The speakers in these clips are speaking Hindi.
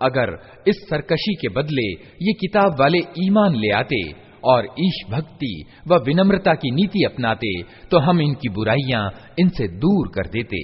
अगर इस सरकशी के बदले ये किताब वाले ईमान ले आते और ईश भक्ति व विनम्रता की नीति अपनाते तो हम इनकी बुराइयां इनसे दूर कर देते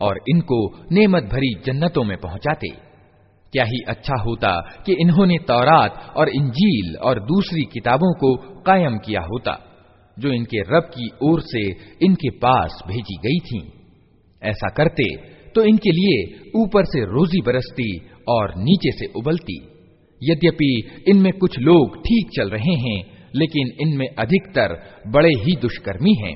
और इनको नेमत भरी जन्नतों में पहुंचाते क्या ही अच्छा होता कि इन्होंने तौरात और इंजील और दूसरी किताबों को कायम किया होता, जो इनके रब की ओर से इनके पास भेजी गई थीं। ऐसा करते तो इनके लिए ऊपर से रोजी बरसती और नीचे से उबलती यद्यपि इनमें कुछ लोग ठीक चल रहे हैं, लेकिन इनमें अधिकतर बड़े ही दुष्कर्मी हैं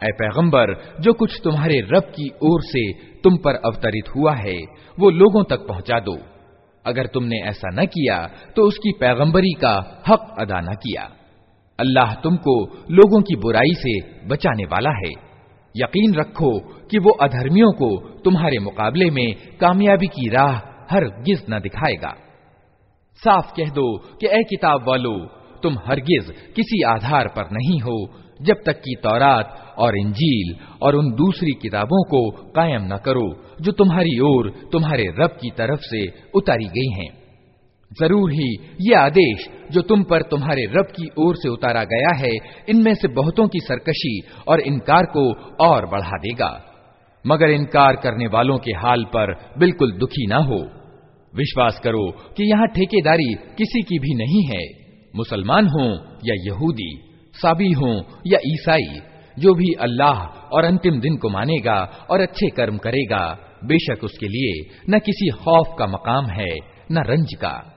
ऐ पैगंबर जो कुछ तुम्हारे रब की ओर से तुम पर अवतरित हुआ है वो लोगों तक पहुंचा दो अगर तुमने ऐसा न किया तो उसकी पैगंबरी का हक अदा न किया अल्लाह तुमको लोगों की बुराई से बचाने वाला है यकीन रखो कि वो अधर्मियों को तुम्हारे मुकाबले में कामयाबी की राह हर गिज न दिखाएगा। साफ़ कह दो कि ए किताब वालो, तुम हरगिज किसी आधार पर नहीं हो, जब तक कि तौरात और इंजील और उन दूसरी किताबों को कायम न करो, जो तुम्हारी ओर, तुम्हारे रब की तरफ़ से उतारी गई हैं। ज़रूर ही, ये आदेश जो तुम पर तुम्हारे रब की ओर से उतारा गया है, इनमें से बहुतों की सरकशी और इनकार को और बढ़ा देगा। मगर इनकार करने वालों के हाल पर बिल्कुल दुखी ना हो। विश्वास करो कि यहाँ ठेकेदारी किसी की भी नहीं है। मुसलमान हो या यहूदी, साबी हो या ईसाई, जो भी अल्लाह और अंतिम दिन को मानेगा और अच्छे कर्म करेगा, बेशक उसके लिए न किसी खौफ का मकाम है, न रंज का।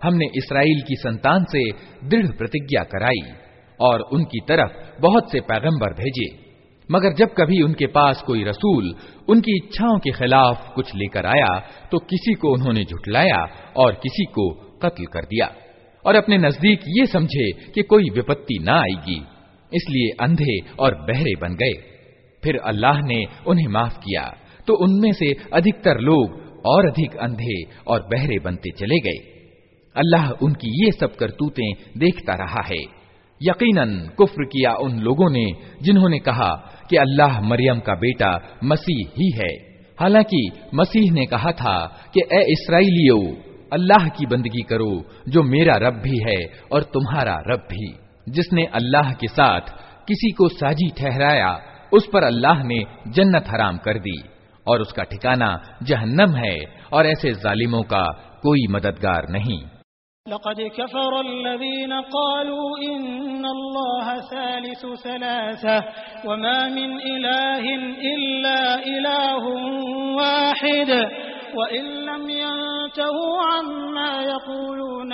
हमने इसराइल की संतान से दृढ़ प्रतिज्ञा कराई और उनकी तरफ़ बहुत से पैगंबर भेजे। मगर जब कभी उनके पास कोई रसूल उनकी इच्छाओं के खिलाफ कुछ लेकर आया तो किसी को उन्होंने झुटलाया और किसी को कत्ल कर दिया। और अपने नज़दीक ये समझे कि कोई विपत्ति ना आएगी, इसलिए अंधे और बहरे बन गए। फिर अल्लाह ने उन्हें माफ़ किया। तो उनमें से अधिकतर लोग और अधिक अंधे और बहरे बनते चले गए। अल्लाह उनकी ये सब करतूतें देखता रहा है। यकीनन कुफ्र किया उन लोगों ने जिन्होंने कहा कि अल्लाह मरियम का बेटा मसीह ही है। हालाँकि मसीह ने कहा था कि, ए इसराइलियो, अल्लाह की बंदगी करो, जो मेरा रब भी है और तुम्हारा रब भी। जिसने अल्लाह के साथ किसी को साजी ठहराया, उस पर अल्लाह ने जन्नत हराम कर दी। और उसका ठिकाना जहन्नम है और ऐसे जालिमों का कोई मददगार नहीं लक़द कफ़रल्लज़ीन क़ालू इन्नल्लाह सालिसु सलासा वमा मिन इलाहिन इल्ला इलाहुन वाहिद वइन लम यंतहू अम्मा यक़ूलून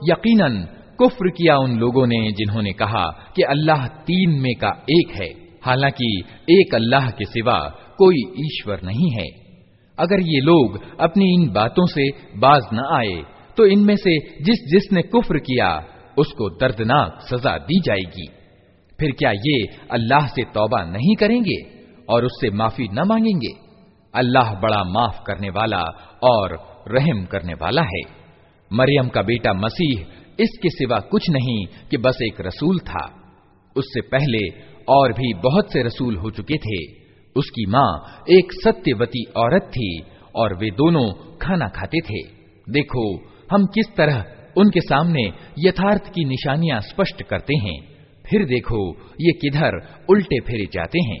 यकीनन कुफ्र किया उन लोगों ने जिन्होंने कहा कि अल्लाह तीन में का एक है हालांकि एक अल्लाह के सिवा कोई ईश्वर नहीं है अगर ये लोग अपनी इन बातों से बाज न आए तो इनमें से जिस जिसने कुफ्र किया उसको दर्दनाक सजा दी जाएगी फिर क्या ये अल्लाह से तौबा नहीं करेंगे और उससे माफ़ी न मांगेंगे? अल्लाह बड़ा माफ़ करने वाला और रहम करने वाला है। मरियम का बेटा मसीह इसके सिवा कुछ नहीं कि बस एक रसूल था। उससे पहले और भी बहुत से रसूल हो चुके थे। उसकी माँ एक सत्यवती औरत थी और वे दोनों खाना खाते थे। देखो, हम किस तरह उनके सामने यथार्थ की निशानियाँ स्पष्ट करते हैं। फिर देखो ये किधर उल्टे फेरे जाते हैं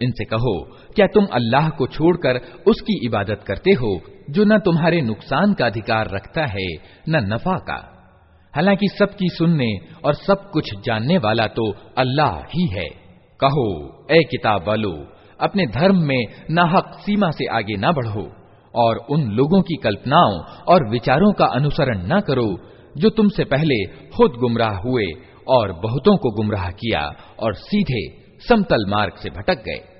इनसे कहो क्या तुम अल्लाह को छोड़कर उसकी इबादत करते हो जो न तुम्हारे नुकसान का अधिकार रखता है न नफा का हालाँकि सबकी सुनने और सब कुछ जानने वाला तो अल्लाह ही है। कहो, ए किताब वालो, अपने धर्म में नाहक सीमा से आगे न बढ़ो और उन लोगों की कल्पनाओं और विचारों का अनुसरण न करो जो तुमसे पहले खुद गुमराह हुए और बहुतों को गुमराह किया और सीधे समतल मार्ग से भटक गए।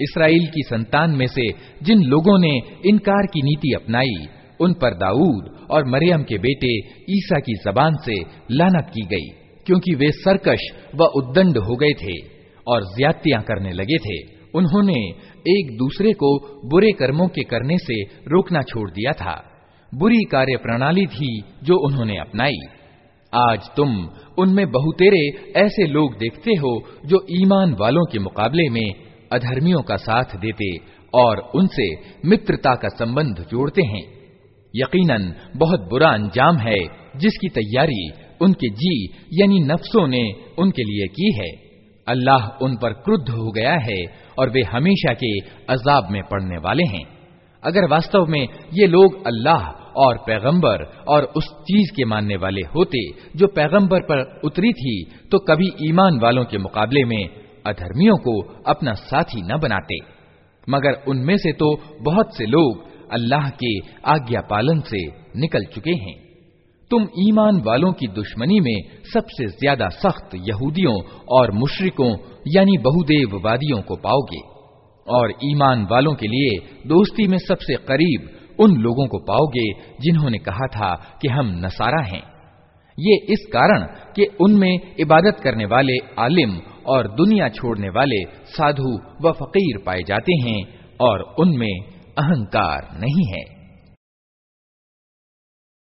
इसराइल की संतान में से जिन लोगों ने इनकार की नीति अपनाई उन पर दाऊद और मरियम के बेटे ईसा की जबान से लानत की गई क्योंकि वे सरकश व उद्दंड हो गए थे और ज्यादतियां करने लगे थे उन्होंने एक दूसरे को बुरे कर्मों के करने से रोकना छोड़ दिया था। बुरी कार्य प्रणाली थी जो उन्होंने अपनाई। आज तुम उनमें बहुतेरे ऐसे लोग देखते हो जो ईमान वालों के मुकाबले में अधर्मियों का साथ देते और उनसे मित्रता का संबंध जोड़ते हैं। यकीनन, बहुत बुरा अंजाम है जिसकी तैयारी उनके जी यानी नफ्सों ने उनके लिए की है। अल्लाह उन पर क्रुद्ध हो गया है और वे हमेशा के अजाब में पड़ने वाले हैं। अगर वास्तव में ये लोग अल्लाह और पैगंबर और उस चीज़ के मानने वाले होते जो पैगंबर पर उतरी थी तो कभी ईमान वालों के मुकाबले में अधर्मियों को अपना साथी न बनाते। मगर उनमें से तो बहुत से लोग अल्लाह के आज्ञा पालन से निकल चुके हैं। तुम ईमान वालों की दुश्मनी में सबसे ज़्यादा सख्त यहूदियों और मुशरिकों, यानी बहुदेववादियों को पाओगे। और ईमान वालों के लिए दोस्ती में सबसे करीब उन लोगों को पाओगे जिन्होंने कहा था कि हम नसारा हैं। ये इस कारण कि उनमें इबादत करने वाले आलिम और दुनिया छोड़ने वाले साधु व फकीर पाए जाते हैं और उनमें अहंकार नहीं है।